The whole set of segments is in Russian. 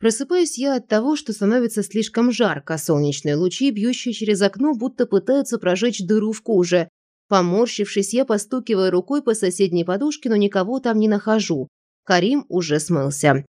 Просыпаюсь я от того, что становится слишком жарко, солнечные лучи, бьющие через окно, будто пытаются прожечь дыру в коже. Поморщившись, я постукиваю рукой по соседней подушке, но никого там не нахожу. Карим уже смылся.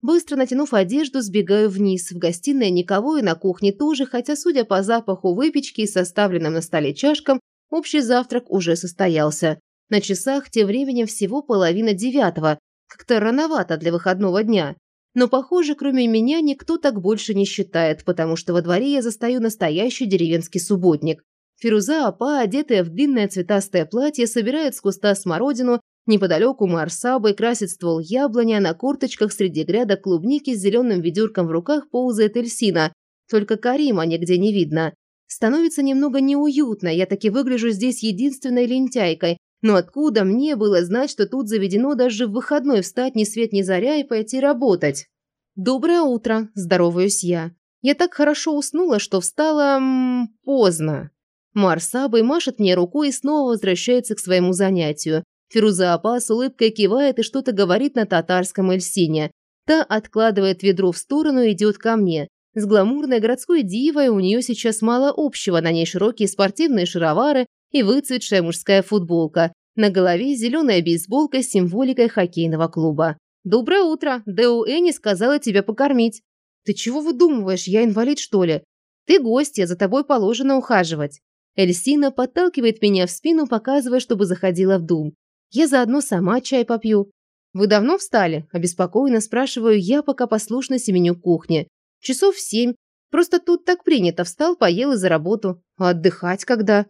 Быстро натянув одежду, сбегаю вниз. В гостиной никого и на кухне тоже, хотя, судя по запаху выпечки и составленным на столе чашкам, общий завтрак уже состоялся. На часах тем временем всего половина девятого. Как-то рановато для выходного дня. Но, похоже, кроме меня никто так больше не считает, потому что во дворе я застаю настоящий деревенский субботник. Фируза Апа, одетая в длинное цветастое платье, собирает с куста смородину, неподалеку Марсабой красит ствол яблони, а на курточках среди грядок клубники с зеленым ведерком в руках ползает Эльсина. Только Карима нигде не видно. Становится немного неуютно, я таки выгляжу здесь единственной лентяйкой, но откуда мне было знать, что тут заведено даже в выходной встать ни свет ни заря и пойти работать? «Доброе утро», – здороваюсь я. Я так хорошо уснула, что встала... М -м, поздно. Марсабой машет мне рукой и снова возвращается к своему занятию. Фируза Апа с улыбкой кивает и что-то говорит на татарском Эльсине. Та откладывает ведро в сторону и идет ко мне. С гламурной городской дивой у нее сейчас мало общего, на ней широкие спортивные шаровары и выцветшая мужская футболка. На голове зеленая бейсболка с символикой хоккейного клуба. «Доброе утро! Дэу Энни сказала тебя покормить». «Ты чего выдумываешь? Я инвалид, что ли?» «Ты гостья, за тобой положено ухаживать». Эльсина подталкивает меня в спину, показывая, чтобы заходила в дом. Я заодно сама чай попью. «Вы давно встали?» – обеспокоенно спрашиваю я, пока послушно семеню кухне. «Часов в семь. Просто тут так принято. Встал, поел и за работу. А отдыхать когда?»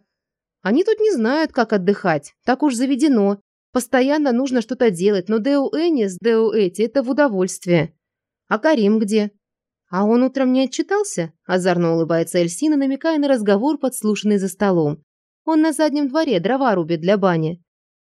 Они тут не знают, как отдыхать. Так уж заведено. Постоянно нужно что-то делать, но Део Энис, Део Эти – это в удовольствие. А Карим где? А он утром не отчитался? Озорно улыбается Эльсина, намекая на разговор, подслушанный за столом. Он на заднем дворе дрова рубит для бани.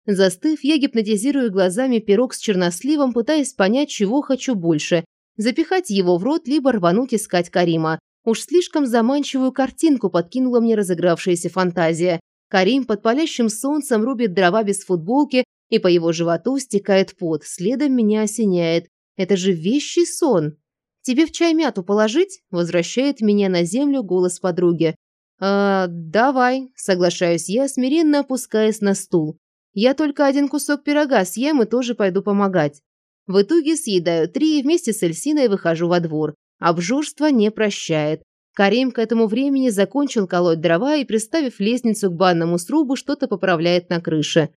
Застыв, я гипнотизирую глазами пирог с черносливом, пытаясь понять, чего хочу больше – запихать его в рот, либо рвануть искать Карима. Уж слишком заманчивую картинку подкинула мне разыгравшаяся фантазия. Карим под палящим солнцем рубит дрова без футболки, и по его животу стекает пот. Следом меня осеняет. Это же вещий сон. «Тебе в чай мяту положить?» – возвращает меня на землю голос подруги. «А, давай», – соглашаюсь я, смиренно опускаясь на стул. «Я только один кусок пирога съем и тоже пойду помогать». В итоге съедаю три и вместе с Эльсиной выхожу во двор. Обжорство не прощает. Карим к этому времени закончил колоть дрова и, приставив лестницу к банному срубу, что-то поправляет на крыше.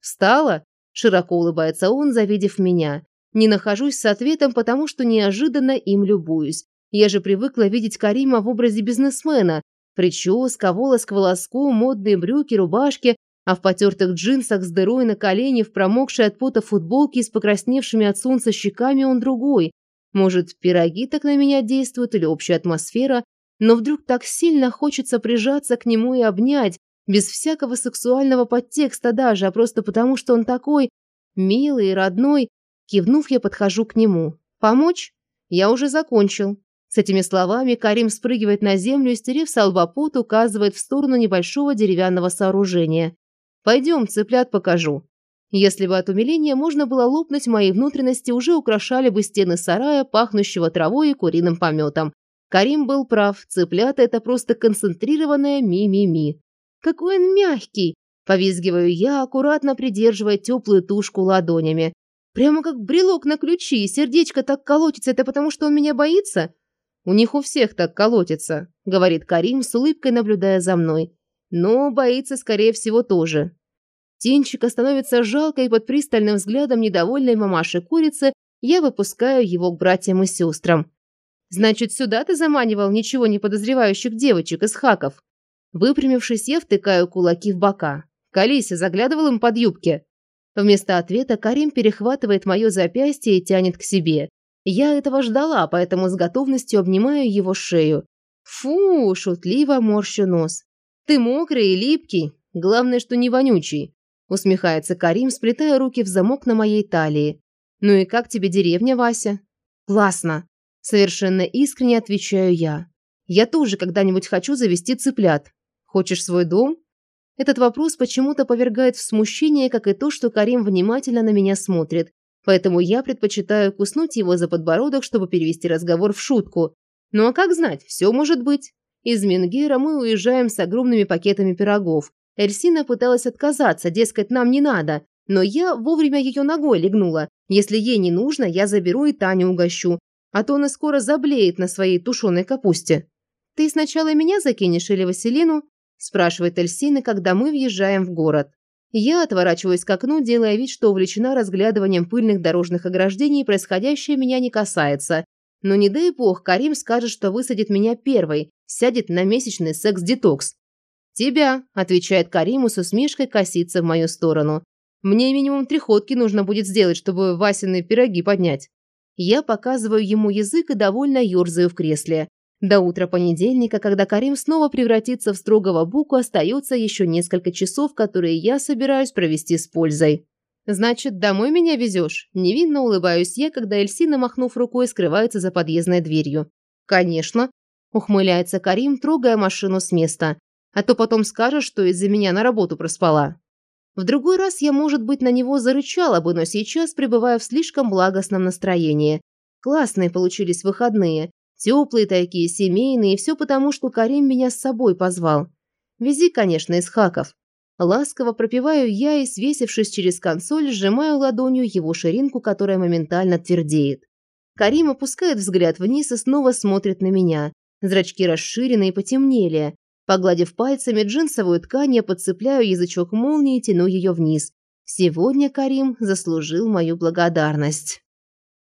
«Встала?» – широко улыбается он, завидев меня. Не нахожусь с ответом, потому что неожиданно им любуюсь. Я же привыкла видеть Карима в образе бизнесмена. Прическа, волос к волоску, модные брюки, рубашки, а в потертых джинсах с дырой на колене, в промокшей от пота футболке с покрасневшими от солнца щеками он другой. Может, пироги так на меня действуют или общая атмосфера, но вдруг так сильно хочется прижаться к нему и обнять, без всякого сексуального подтекста даже, а просто потому, что он такой милый и родной. Кивнув, я подхожу к нему. «Помочь? Я уже закончил». С этими словами Карим спрыгивает на землю и, стерев с указывает в сторону небольшого деревянного сооружения. «Пойдем, цыплят покажу». Если бы от умиления можно было лопнуть, мои внутренности уже украшали бы стены сарая, пахнущего травой и куриным пометом. Карим был прав, цыплята – это просто концентрированное ми-ми-ми. «Какой он мягкий!» – повизгиваю я, аккуратно придерживая теплую тушку ладонями. «Прямо как брелок на ключи, сердечко так колотится, это потому что он меня боится?» «У них у всех так колотится», – говорит Карим с улыбкой, наблюдая за мной. «Но боится, скорее всего, тоже». Тенчика становится жалко, и под пристальным взглядом недовольной мамаши-курицы я выпускаю его к братьям и сестрам. Значит, сюда ты заманивал ничего не подозревающих девочек из хаков. Выпрямившись, я втыкаю кулаки в бока. Калися заглядывал им под юбки. Вместо ответа Карим перехватывает мое запястье и тянет к себе. Я этого ждала, поэтому с готовностью обнимаю его шею. Фу, шутливо морщу нос. Ты мокрый и липкий. Главное, что не вонючий. Усмехается Карим, сплетая руки в замок на моей талии. Ну и как тебе деревня, Вася? Классно. Совершенно искренне отвечаю я. Я тоже когда-нибудь хочу завести цыплят. Хочешь свой дом? Этот вопрос почему-то повергает в смущение, как и то, что Карим внимательно на меня смотрит. поэтому я предпочитаю куснуть его за подбородок, чтобы перевести разговор в шутку. Ну а как знать, все может быть. Из Менгера мы уезжаем с огромными пакетами пирогов. Эльсина пыталась отказаться, дескать, нам не надо, но я вовремя ее ногой легнула. Если ей не нужно, я заберу и Таню угощу, а то она скоро заблеет на своей тушеной капусте. «Ты сначала меня закинешь или Василину?» – спрашивает Эльсина, когда мы въезжаем в город. Я отворачиваюсь к окну, делая вид, что увлечена разглядыванием пыльных дорожных ограждений, и происходящее меня не касается. Но не дай бог, Карим скажет, что высадит меня первой, сядет на месячный секс-детокс. «Тебя», – отвечает Кариму с усмешкой, косится в мою сторону. «Мне минимум три ходки нужно будет сделать, чтобы Васины пироги поднять». Я показываю ему язык и довольно ерзаю в кресле. До утра понедельника, когда Карим снова превратится в строгого буку, остается еще несколько часов, которые я собираюсь провести с пользой. «Значит, домой меня везешь?» Невинно улыбаюсь я, когда Эльсина, махнув рукой, скрывается за подъездной дверью. «Конечно», – ухмыляется Карим, трогая машину с места. «А то потом скажешь, что из-за меня на работу проспала». В другой раз я, может быть, на него зарычала бы, но сейчас пребываю в слишком благостном настроении. Классные получились выходные. Теплые такие, семейные, и все потому, что Карим меня с собой позвал. Вези, конечно, из хаков. Ласково пропиваю я и, свесившись через консоль, сжимаю ладонью его ширинку, которая моментально твердеет. Карим опускает взгляд вниз и снова смотрит на меня. Зрачки расширены и потемнели. Погладив пальцами джинсовую ткань, я подцепляю язычок молнии и тяну ее вниз. Сегодня Карим заслужил мою благодарность.